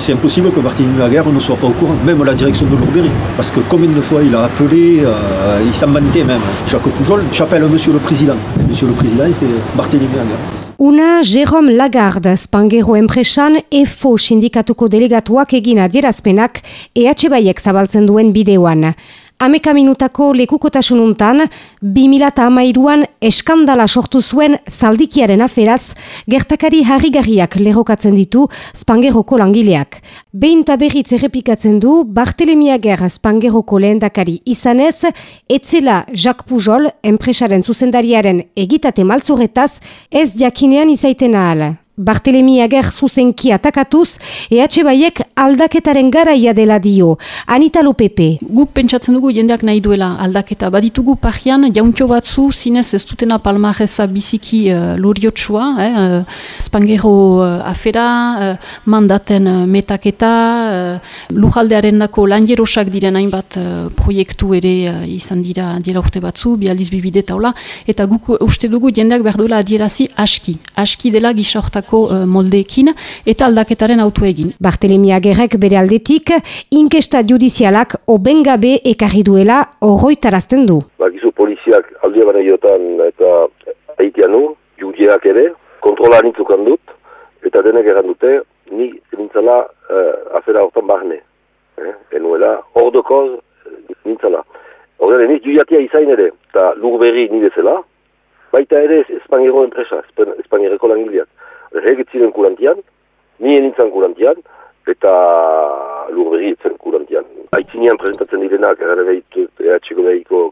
c'est impossible que Barthélémy Laguerre ne soit pas au courant, même la direction de Lourbery. Parce que combien de fois il a appelé, euh, il s'en vantait même. Jacques Poujol, j'appelle Monsieur le Président. Et Monsieur le Président, c'était Barthélémy Laguerre. Una Jérôme Lagarde, Spangero enpresan EFO sindikatuko delegatuak egin adierazpenak EH Baiek zabaltzen duen bideoan. Ameka minutako lekukotasununtan, 2008an eskandala sortu zuen zaldikiaren aferaz, gertakari harrigarriak lerokatzen ditu Spangeroko langileak. Behin taberritz errepikatzen du, Bartelemia Ger Spangeroko lehendakari izanez, etzela Jacques Pujol, enpresaren zuzendariaren egitate maltzuretaz, ez jakinean izaiten ahal. Bartelemi ager zuzenki atakatuz, EH Baiek aldaketaren garaia dela dio. Anita Lopepe. Guk pentsatzen dugu jendeak nahi duela aldaketa. Baditugu pajian, jauntxo batzu, zinez ez dutena palmareza biziki uh, loriotsua, eh, uh, spangero uh, afera, uh, mandaten uh, metaketa, uh, lujaldearen dako lanjerosak diren hainbat uh, proiektu ere uh, izan dira dira urte batzu, bializ bibide taula, eta guk uste dugu jendeak behar duela adierazi aski. Aski dela gisa uh, moldeekin eta aldaketaren autu egin. Bartelemi Agerrek bere aldetik, inkesta judizialak obengabe ekarri duela horroitarazten du. Bakizu poliziak aldia bane jotan eta haitianu, judiak ere, kontrola nintzukan dut, eta denek egan dute, ni nintzala uh, afera hortan barne. Eh? Enuela, hor dokoz, nintzala. Horren, niz judiatia izain ere, eta lur berri nidezela, baita ere Espainiako enpresa, Espainiako langileak regetziren kurantian, nien nintzen kurantian, eta lur berri etzen kurantian. Aitzinean presentatzen direnak, gara behitu, ehatxeko behiko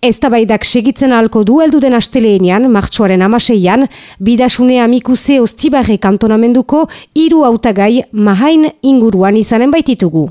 ustuko. Ez da baidak segitzen alko du den asteleenean, martxoaren amaseian, bidasune amikuse ostibarre kantonamenduko, iru autagai mahain inguruan izanen baititugu.